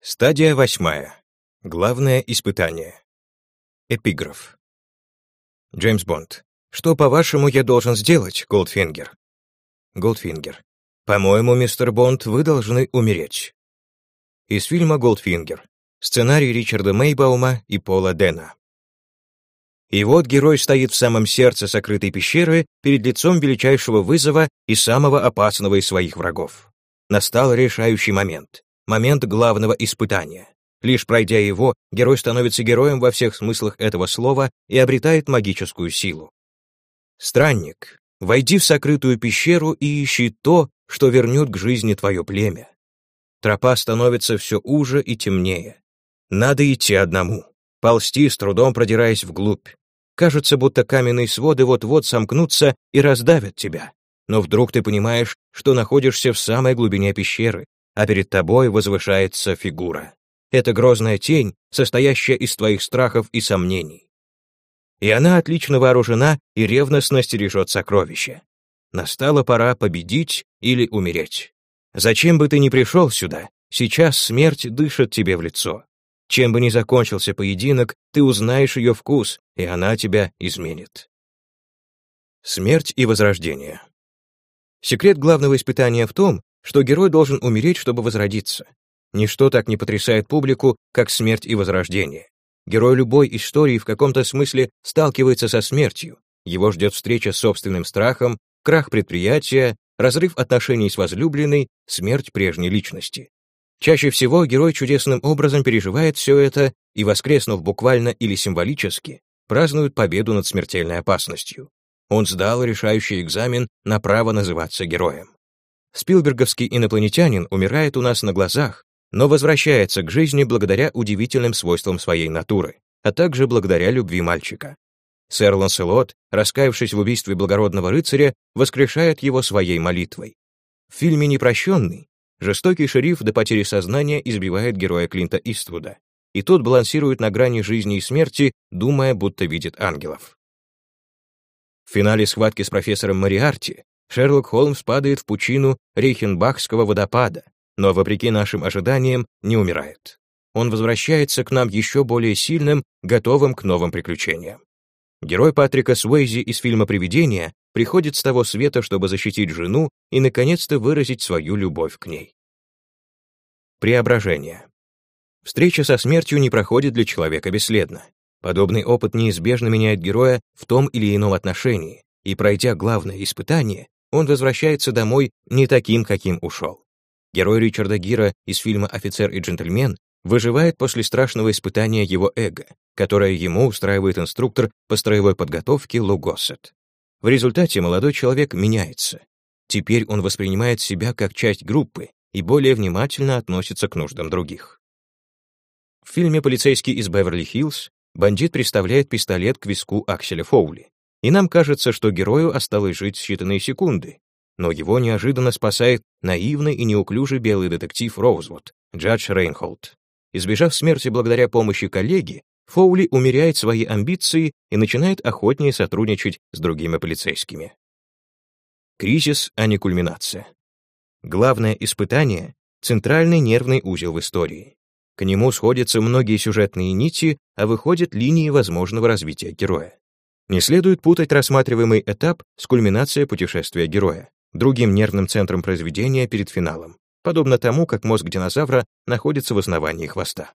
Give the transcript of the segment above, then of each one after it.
Стадия восьмая. Главное испытание. Эпиграф. Джеймс Бонд. Что, по-вашему, я должен сделать, Голдфингер? Голдфингер. По-моему, мистер Бонд, вы должны умереть. Из фильма Голдфингер. Сценарий Ричарда Мейбаума и Пола Дэна. И вот герой стоит в самом сердце сокрытой пещеры перед лицом величайшего вызова и самого опасного из своих врагов. Настал решающий момент момент главного испытания. Лишь пройдя его, герой становится героем во всех смыслах этого слова и обретает магическую силу. Странник, войди в сокрытую пещеру и ищи то, что вернет к жизни твое племя. Тропа становится все уже и темнее. Надо идти одному, ползти, с трудом продираясь вглубь. Кажется, будто каменные своды вот-вот сомкнутся и раздавят тебя. Но вдруг ты понимаешь, что находишься в самой глубине пещеры, а перед тобой возвышается фигура. Это грозная тень, состоящая из твоих страхов и сомнений. И она отлично вооружена и ревностно стережет сокровища. Настала пора победить или умереть. Зачем бы ты ни пришел сюда, сейчас смерть дышит тебе в лицо. Чем бы ни закончился поединок, ты узнаешь ее вкус, и она тебя изменит. Смерть и возрождение. Секрет главного испытания в том, что герой должен умереть, чтобы возродиться. Ничто так не потрясает публику, как смерть и возрождение. Герой любой истории в каком-то смысле сталкивается со смертью. Его ждет встреча с собственным страхом, крах предприятия, разрыв отношений с возлюбленной, смерть прежней личности. Чаще всего герой чудесным образом переживает все это и, воскреснув буквально или символически, празднует победу над смертельной опасностью. Он сдал решающий экзамен на право называться героем. Спилберговский инопланетянин умирает у нас на глазах, но возвращается к жизни благодаря удивительным свойствам своей натуры, а также благодаря любви мальчика. Сэр Ланселот, раскаявшись в убийстве благородного рыцаря, воскрешает его своей молитвой. В фильме «Непрощенный» жестокий шериф до потери сознания избивает героя Клинта Иствуда, и тот балансирует на грани жизни и смерти, думая, будто видит ангелов. В финале схватки с профессором Мариарти Шерлок Холмс падает в пучину Рейхенбахского водопада, но, вопреки нашим ожиданиям, не умирает. Он возвращается к нам еще более сильным, готовым к новым приключениям. Герой Патрика Суэйзи из фильма «Привидение» приходит с того света, чтобы защитить жену и, наконец-то, выразить свою любовь к ней. Преображение. Встреча со смертью не проходит для человека бесследно. Подобный опыт неизбежно меняет героя в том или ином отношении, и, пройдя главное испытание, он возвращается домой не таким, каким ушел. Герой Ричарда Гира из фильма «Офицер и джентльмен» выживает после страшного испытания его эго, которое ему устраивает инструктор по строевой подготовке Лу Госсет. В результате молодой человек меняется. Теперь он воспринимает себя как часть группы и более внимательно относится к нуждам других. В фильме «Полицейский из Беверли-Хиллз» бандит приставляет пистолет к виску Акселя Фоули, и нам кажется, что герою осталось жить считанные секунды, но его неожиданно спасает наивный и неуклюжий белый детектив Роузвуд, Джадж Рейнхолд. Избежав смерти благодаря помощи коллеги, Фоули умеряет свои амбиции и начинает охотнее сотрудничать с другими полицейскими. Кризис, а не кульминация. Главное испытание — центральный нервный узел в истории. К нему сходятся многие сюжетные нити, а выходят линии возможного развития героя. Не следует путать рассматриваемый этап с кульминацией путешествия героя, другим нервным центром произведения перед финалом, подобно тому, как мозг динозавра находится в основании хвоста.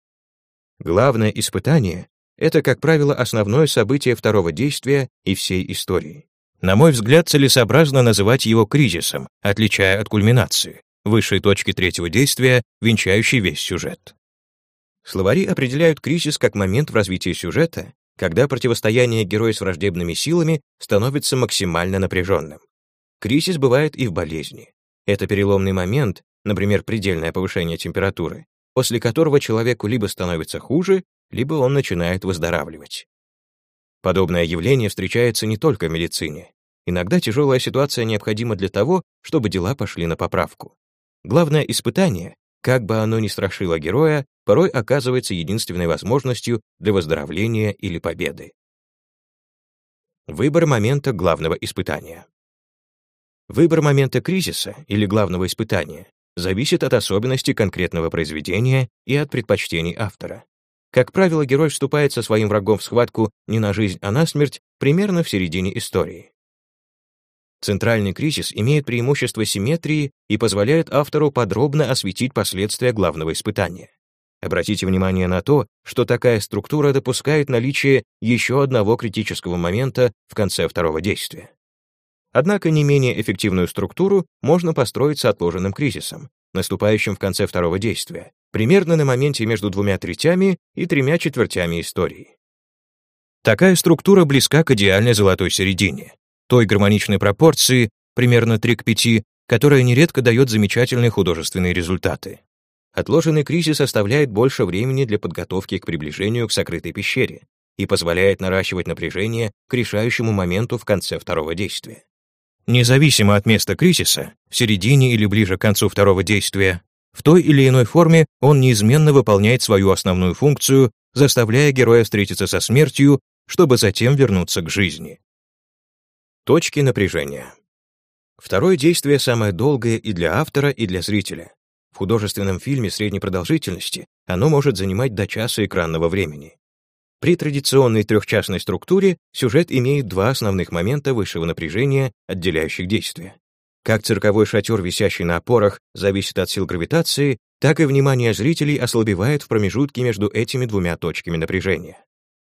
Главное испытание — это, как правило, основное событие второго действия и всей истории. На мой взгляд, целесообразно называть его кризисом, отличая от кульминации, высшей точки третьего действия, венчающей весь сюжет. Словари определяют кризис как момент в развитии сюжета, когда противостояние героя с враждебными силами становится максимально напряженным. Кризис бывает и в болезни. Это переломный момент, например, предельное повышение температуры, после которого человеку либо становится хуже, либо он начинает выздоравливать. Подобное явление встречается не только в медицине. Иногда тяжелая ситуация необходима для того, чтобы дела пошли на поправку. Главное испытание, как бы оно ни страшило героя, порой оказывается единственной возможностью для выздоровления или победы. Выбор момента главного испытания. Выбор момента кризиса или главного испытания зависит от особенностей конкретного произведения и от предпочтений автора. Как правило, герой вступает со своим врагом в схватку не на жизнь, а на смерть примерно в середине истории. Центральный кризис имеет преимущество симметрии и позволяет автору подробно осветить последствия главного испытания. Обратите внимание на то, что такая структура допускает наличие еще одного критического момента в конце второго действия. Однако не менее эффективную структуру можно построить с отложенным кризисом, наступающим в конце второго действия, примерно на моменте между двумя третями и тремя четвертями истории. Такая структура близка к идеальной золотой середине, той гармоничной пропорции, примерно 3 к 5, которая нередко дает замечательные художественные результаты. Отложенный кризис оставляет больше времени для подготовки к приближению к сокрытой пещере и позволяет наращивать напряжение к решающему моменту в конце второго действия. Независимо от места кризиса, в середине или ближе к концу второго действия, в той или иной форме он неизменно выполняет свою основную функцию, заставляя героя встретиться со смертью, чтобы затем вернуться к жизни. Точки напряжения. Второе действие самое долгое и для автора, и для зрителя. В художественном фильме средней продолжительности оно может занимать до часа экранного времени. При традиционной трехчастной структуре сюжет имеет два основных момента высшего напряжения, отделяющих действия. Как цирковой шатер, висящий на опорах, зависит от сил гравитации, так и внимание зрителей ослабевает в промежутке между этими двумя точками напряжения.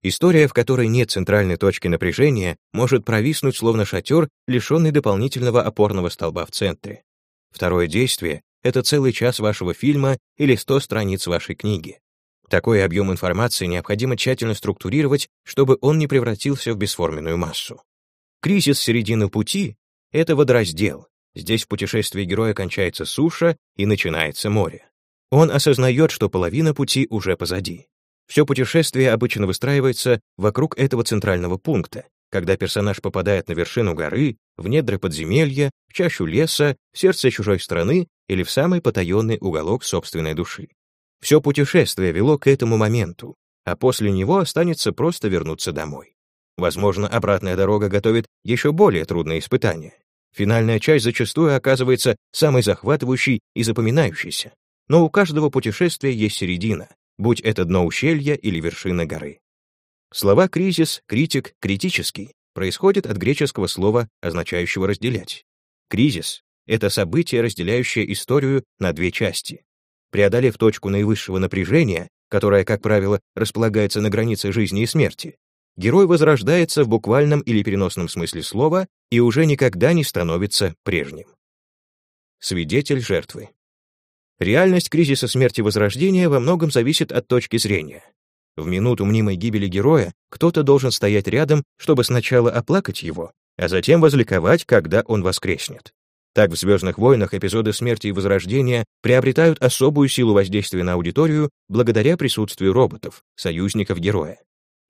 История, в которой нет центральной точки напряжения, может провиснуть словно шатер, лишенный дополнительного опорного столба в центре. Второе действие — это целый час вашего фильма или 100 страниц вашей книги. Такой объем информации необходимо тщательно структурировать, чтобы он не превратился в бесформенную массу. Кризис середины пути — это водораздел. Здесь в путешествии героя кончается суша и начинается море. Он осознает, что половина пути уже позади. Все путешествие обычно выстраивается вокруг этого центрального пункта, когда персонаж попадает на вершину горы, в недры подземелья, в чащу леса, в сердце чужой страны или в самый потаенный уголок собственной души. Все путешествие вело к этому моменту, а после него останется просто вернуться домой. Возможно, обратная дорога готовит еще более трудные испытания. Финальная часть зачастую оказывается самой захватывающей и запоминающейся. Но у каждого путешествия есть середина, будь это дно ущелья или вершина горы. Слова «кризис», «критик», «критический» происходят от греческого слова, означающего «разделять». Кризис — это событие, разделяющее историю на две части. Преодолев точку наивысшего напряжения, которая, как правило, располагается на границе жизни и смерти, герой возрождается в буквальном или переносном смысле слова и уже никогда не становится прежним. Свидетель жертвы. Реальность кризиса смерти возрождения во многом зависит от точки зрения. В минуту мнимой гибели героя кто-то должен стоять рядом, чтобы сначала оплакать его, а затем возликовать, когда он воскреснет. Так в «Звездных войнах» эпизоды смерти и возрождения приобретают особую силу воздействия на аудиторию благодаря присутствию роботов, союзников героя.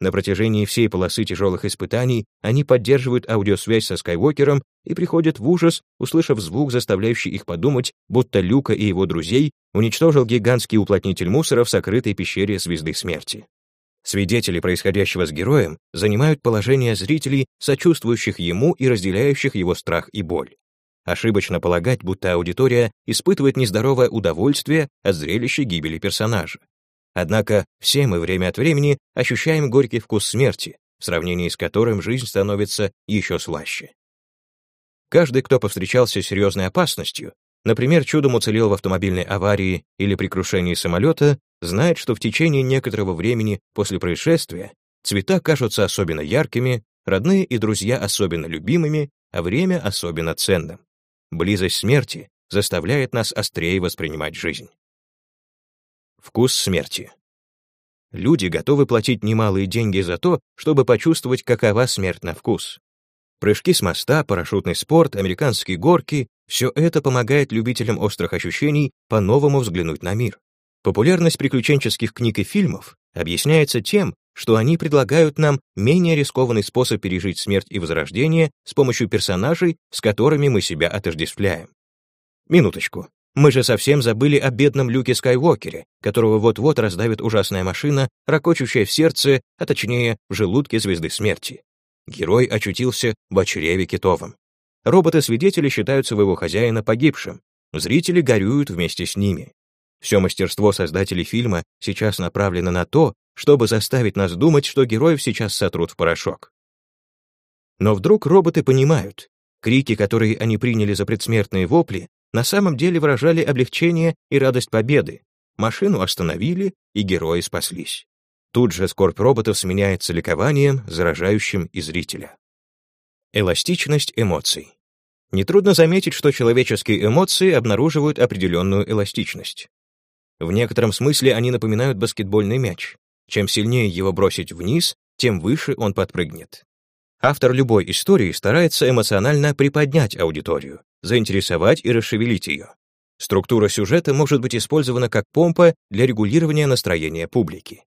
На протяжении всей полосы тяжелых испытаний они поддерживают аудиосвязь со Скайуокером и приходят в ужас, услышав звук, заставляющий их подумать, будто Люка и его друзей уничтожил гигантский уплотнитель мусора в сокрытой пещере Звезды Смерти. Свидетели происходящего с героем занимают положение зрителей, сочувствующих ему и разделяющих его страх и боль. Ошибочно полагать, будто аудитория испытывает нездоровое удовольствие от зрелища гибели персонажа. Однако все мы время от времени ощущаем горький вкус смерти, в сравнении с которым жизнь становится еще слаще. Каждый, кто повстречался с серьезной опасностью, например, чудом уцелел в автомобильной аварии или при крушении самолета, знает, что в течение некоторого времени после происшествия цвета кажутся особенно яркими, родные и друзья особенно любимыми, а время особенно ценным. Близость смерти заставляет нас острее воспринимать жизнь. Вкус смерти. Люди готовы платить немалые деньги за то, чтобы почувствовать, какова смерть на вкус. Прыжки с моста, парашютный спорт, американские горки — все это помогает любителям острых ощущений по-новому взглянуть на мир. Популярность приключенческих книг и фильмов объясняется тем, что они предлагают нам менее рискованный способ пережить смерть и возрождение с помощью персонажей, с которыми мы себя отождествляем. Минуточку. Мы же совсем забыли о бедном Люке Скайуокере, которого вот-вот раздавит ужасная машина, ракочущая в сердце, а точнее, в желудке звезды смерти. Герой очутился в очреве китовом. Роботы-свидетели считают своего хозяина погибшим. Зрители горюют вместе с ними. Все мастерство создателей фильма сейчас направлено на то, чтобы заставить нас думать, что героев сейчас сотрут в порошок. Но вдруг роботы понимают, крики, которые они приняли за предсмертные вопли, на самом деле выражали облегчение и радость победы. Машину остановили, и герои спаслись. Тут же скорбь роботов сменяется ликованием, заражающим и зрителя. Эластичность эмоций. Нетрудно заметить, что человеческие эмоции обнаруживают определенную эластичность. В некотором смысле они напоминают баскетбольный мяч. Чем сильнее его бросить вниз, тем выше он подпрыгнет. Автор любой истории старается эмоционально приподнять аудиторию, заинтересовать и расшевелить ее. Структура сюжета может быть использована как помпа для регулирования настроения публики.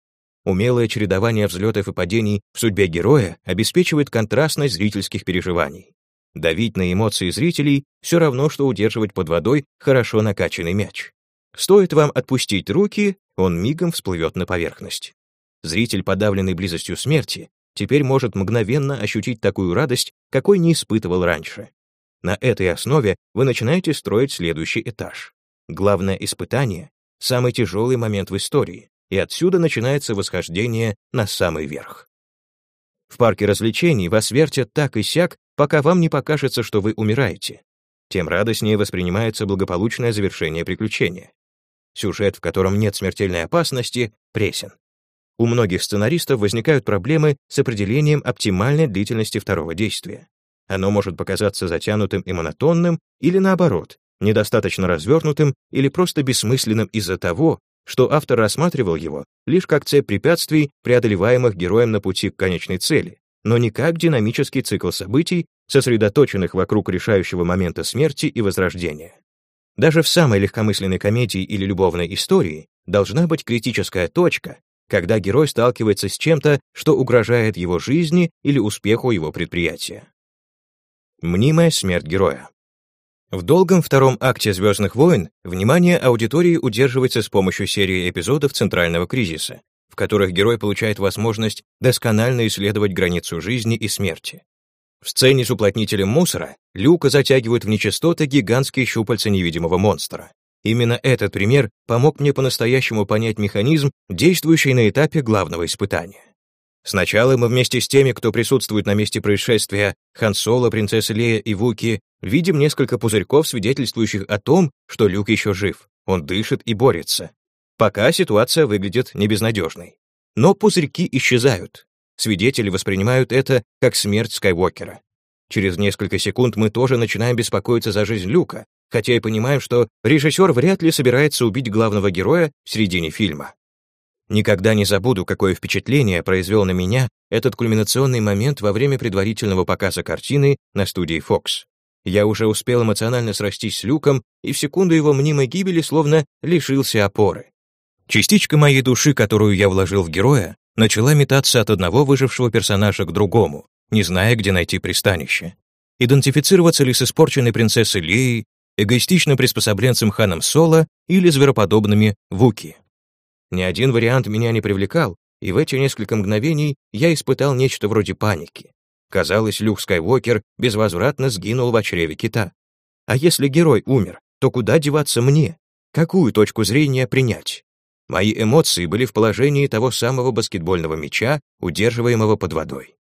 Умелое чередование взлетов и падений в судьбе героя обеспечивает контрастность зрительских переживаний. Давить на эмоции зрителей все равно, что удерживать под водой хорошо накачанный мяч. Стоит вам отпустить руки, он мигом всплывет на поверхность. Зритель, подавленный близостью смерти, теперь может мгновенно ощутить такую радость, какой не испытывал раньше. На этой основе вы начинаете строить следующий этаж. Главное испытание — самый тяжелый момент в истории, и отсюда начинается восхождение на самый верх. В парке развлечений вас вертят так и сяк, пока вам не покажется, что вы умираете. Тем радостнее воспринимается благополучное завершение приключения. Сюжет, в котором нет смертельной опасности, пресен. У многих сценаристов возникают проблемы с определением оптимальной длительности второго действия. Оно может показаться затянутым и монотонным, или наоборот, недостаточно развернутым или просто бессмысленным из-за того, что автор рассматривал его лишь как цепь препятствий, преодолеваемых героем на пути к конечной цели, но не как динамический цикл событий, сосредоточенных вокруг решающего момента смерти и возрождения. Даже в самой легкомысленной комедии или любовной истории должна быть критическая точка, когда герой сталкивается с чем-то, что угрожает его жизни или успеху его предприятия. Мнимая смерть героя. В долгом втором акте «Звездных войн» внимание аудитории удерживается с помощью серии эпизодов центрального кризиса, в которых герой получает возможность досконально исследовать границу жизни и смерти. В сцене с уплотнителем мусора Люка затягивают в нечистоты гигантские щупальца невидимого монстра. Именно этот пример помог мне по-настоящему понять механизм, действующий на этапе главного испытания. Сначала мы вместе с теми, кто присутствует на месте происшествия, Хан Соло, принцесса Лея и Вуки, видим несколько пузырьков, свидетельствующих о том, что Люк еще жив, он дышит и борется. Пока ситуация выглядит небезнадежной. Но пузырьки исчезают. Свидетели воспринимают это как смерть Скайуокера. Через несколько секунд мы тоже начинаем беспокоиться за жизнь Люка, хотя и понимаем, что режиссер вряд ли собирается убить главного героя в середине фильма. Никогда не забуду, какое впечатление произвел на меня этот кульминационный момент во время предварительного показа картины на студии Fox. Я уже успел эмоционально срастись с Люком, и в секунду его мнимой гибели словно лишился опоры. Частичка моей души, которую я вложил в героя, начала метаться от одного выжившего персонажа к другому, не зная, где найти пристанище. Идентифицироваться ли с испорченной принцессой Леей, эгоистичным приспособленцем Ханом Соло или звероподобными Вуки. Ни один вариант меня не привлекал, и в эти несколько мгновений я испытал нечто вроде паники. Казалось, Люк Скайуокер безвозвратно сгинул в чреве кита. А если герой умер, то куда деваться мне? Какую точку зрения принять? Мои эмоции были в положении того самого баскетбольного мяча, удерживаемого под водой.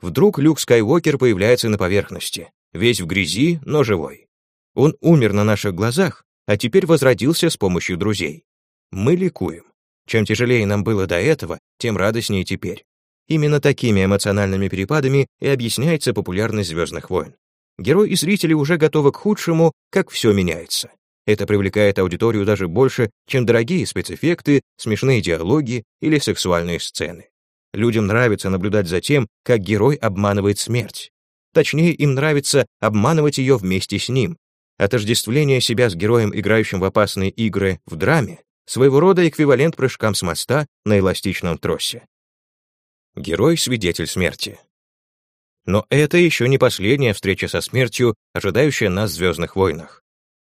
Вдруг Люк Скайуокер появляется на поверхности, весь в грязи, но живой. Он умер на наших глазах, а теперь возродился с помощью друзей. Мы ликуем. Чем тяжелее нам было до этого, тем радостнее теперь. Именно такими эмоциональными перепадами и объясняется популярность «Звездных войн». Герой и зрители уже готовы к худшему, как все меняется. Это привлекает аудиторию даже больше, чем дорогие спецэффекты, смешные диалоги или сексуальные сцены. Людям нравится наблюдать за тем, как герой обманывает смерть. Точнее, им нравится обманывать ее вместе с ним. Отождествление себя с героем, играющим в опасные игры в драме, своего рода эквивалент прыжкам с моста на эластичном тросе. Герой-свидетель смерти. Но это еще не последняя встреча со смертью, ожидающая нас в «Звездных войнах».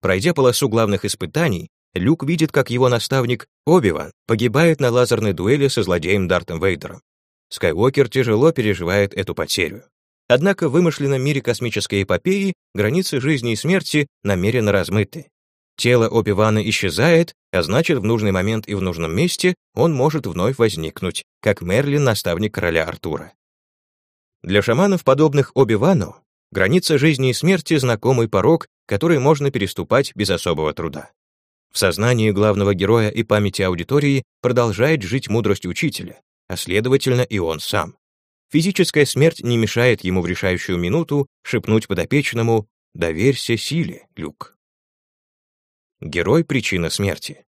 Пройдя полосу главных испытаний, Люк видит, как его наставник Оби-Ван погибает на лазерной дуэли со злодеем Дартом Вейдером. Скайуокер тяжело переживает эту потерю. Однако в вымышленном мире космической эпопеи границы жизни и смерти намеренно размыты. Тело Оби-Вана исчезает, а значит, в нужный момент и в нужном месте он может вновь возникнуть, как Мерлин, наставник короля Артура. Для шаманов, подобных Оби-Вану, граница жизни и смерти — знакомый порог, который можно переступать без особого труда. В сознании главного героя и памяти аудитории продолжает жить мудрость учителя, а следовательно и он сам. Физическая смерть не мешает ему в решающую минуту шепнуть подопечному «Доверься силе, Люк». Герой — причина смерти.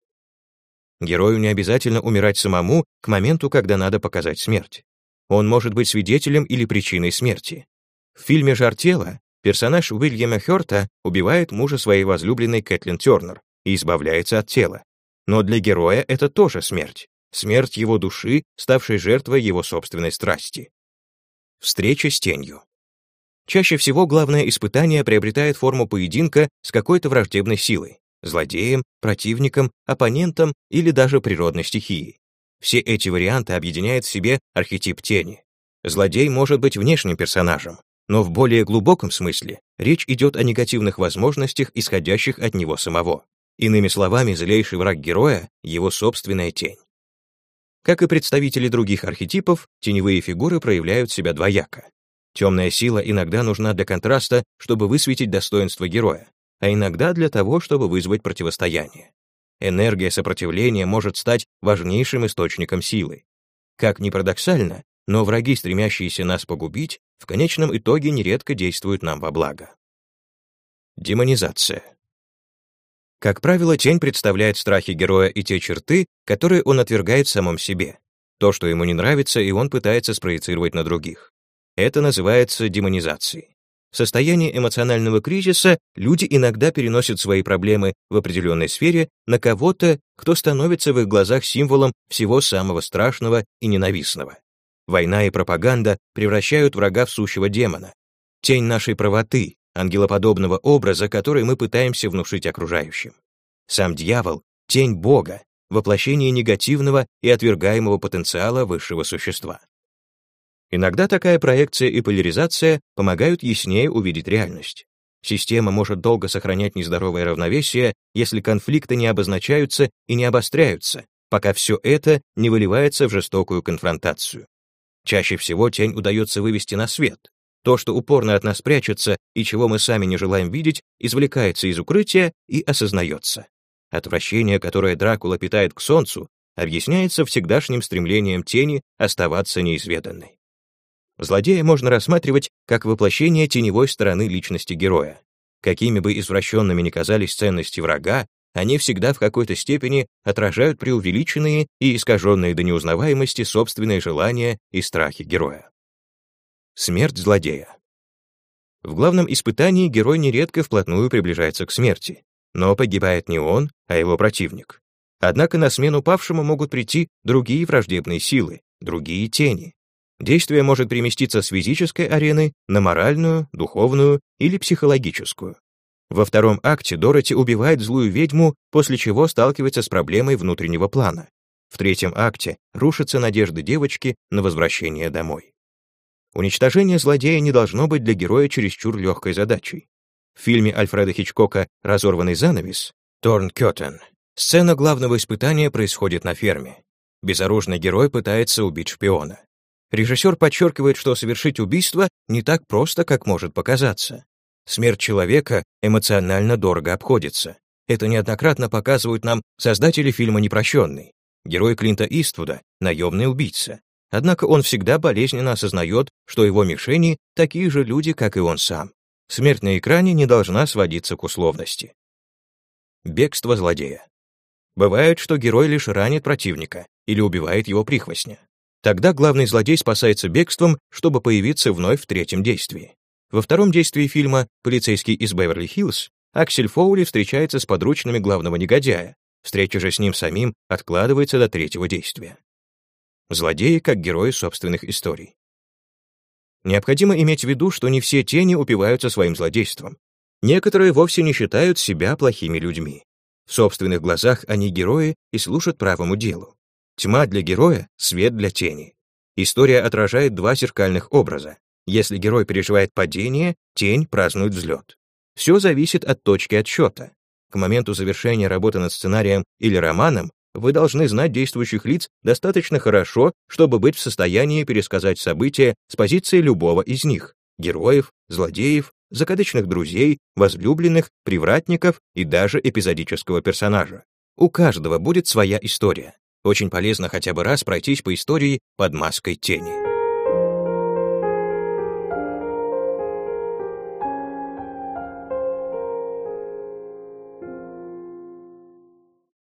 Герою не обязательно умирать самому к моменту, когда надо показать смерть. Он может быть свидетелем или причиной смерти. В фильме «Жар тела» персонаж Уильяма Хёрта убивает мужа своей возлюбленной Кэтлин Тёрнер и избавляется от тела. Но для героя это тоже смерть. Смерть его души, ставшей жертвой его собственной страсти. Встреча с тенью. Чаще всего главное испытание приобретает форму поединка с какой-то враждебной силой злодеем, противником, оппонентом или даже природной стихией. Все эти варианты объединяет в себе архетип тени. Злодей может быть внешним персонажем, но в более глубоком смысле речь идет о негативных возможностях, исходящих от него самого. Иными словами, злейший враг героя — его собственная тень. Как и представители других архетипов, теневые фигуры проявляют себя двояко. Темная сила иногда нужна для контраста, чтобы высветить достоинство героя, а иногда для того, чтобы вызвать противостояние. Энергия сопротивления может стать важнейшим источником силы. Как ни парадоксально, но враги, стремящиеся нас погубить, в конечном итоге нередко действуют нам во благо. Демонизация. Как правило, тень представляет страхи героя и те черты, которые он отвергает в самом себе. То, что ему не нравится, и он пытается спроецировать на других. Это называется демонизацией. В состоянии эмоционального кризиса люди иногда переносят свои проблемы в определенной сфере на кого-то, кто становится в их глазах символом всего самого страшного и ненавистного. Война и пропаганда превращают врага в сущего демона. Тень нашей правоты, ангелоподобного образа, который мы пытаемся внушить окружающим. Сам дьявол — тень Бога, воплощение негативного и отвергаемого потенциала высшего существа. Иногда такая проекция и поляризация помогают яснее увидеть реальность. Система может долго сохранять нездоровое равновесие, если конфликты не обозначаются и не обостряются, пока все это не выливается в жестокую конфронтацию. Чаще всего тень удается вывести на свет. То, что упорно от нас прячется и чего мы сами не желаем видеть, извлекается из укрытия и осознается. Отвращение, которое Дракула питает к солнцу, объясняется всегдашним стремлением тени оставаться неизведанной. Злодея можно рассматривать как воплощение теневой стороны личности героя. Какими бы извращенными ни казались ценности врага, они всегда в какой-то степени отражают преувеличенные и искаженные до неузнаваемости собственные желания и страхи героя. Смерть злодея. В главном испытании герой нередко вплотную приближается к смерти, но погибает не он, а его противник. Однако на смену павшему могут прийти другие враждебные силы, другие тени. Действие может переместиться с физической арены на моральную, духовную или психологическую. Во втором акте Дороти убивает злую ведьму, после чего сталкивается с проблемой внутреннего плана. В третьем акте рушатся надежды девочки на возвращение домой. Уничтожение злодея не должно быть для героя чересчур легкой задачей. В фильме Альфреда Хичкока «Разорванный занавес» Торн Кёттен сцена главного испытания происходит на ферме. Безоружный герой пытается убить шпиона. Режиссер подчеркивает, что совершить убийство не так просто, как может показаться. Смерть человека эмоционально дорого обходится. Это неоднократно показывают нам создатели фильма «Непрощенный». Герой Клинта Иствуда — наемный убийца. Однако он всегда болезненно осознает, что его мишени — такие же люди, как и он сам. Смерть на экране не должна сводиться к условности. Бегство злодея. Бывает, что герой лишь ранит противника или убивает его прихвостня. Тогда главный злодей спасается бегством, чтобы появиться вновь в третьем действии. Во втором действии фильма «Полицейский из Беверли-Хиллз» Аксель Фоули встречается с подручными главного негодяя. Встреча же с ним самим откладывается до третьего действия. Злодеи как герои собственных историй. Необходимо иметь в виду, что не все тени упиваются своим злодейством. Некоторые вовсе не считают себя плохими людьми. В собственных глазах они герои и служат правому делу. Тьма для героя, свет для тени. История отражает два зеркальных образа. Если герой переживает падение, тень празднует взлет. Все зависит от точки отсчета. К моменту завершения работы над сценарием или романом вы должны знать действующих лиц достаточно хорошо, чтобы быть в состоянии пересказать события с позиции любого из них — героев, злодеев, закадычных друзей, возлюбленных, привратников и даже эпизодического персонажа. У каждого будет своя история. Очень полезно хотя бы раз пройтись по истории под маской тени.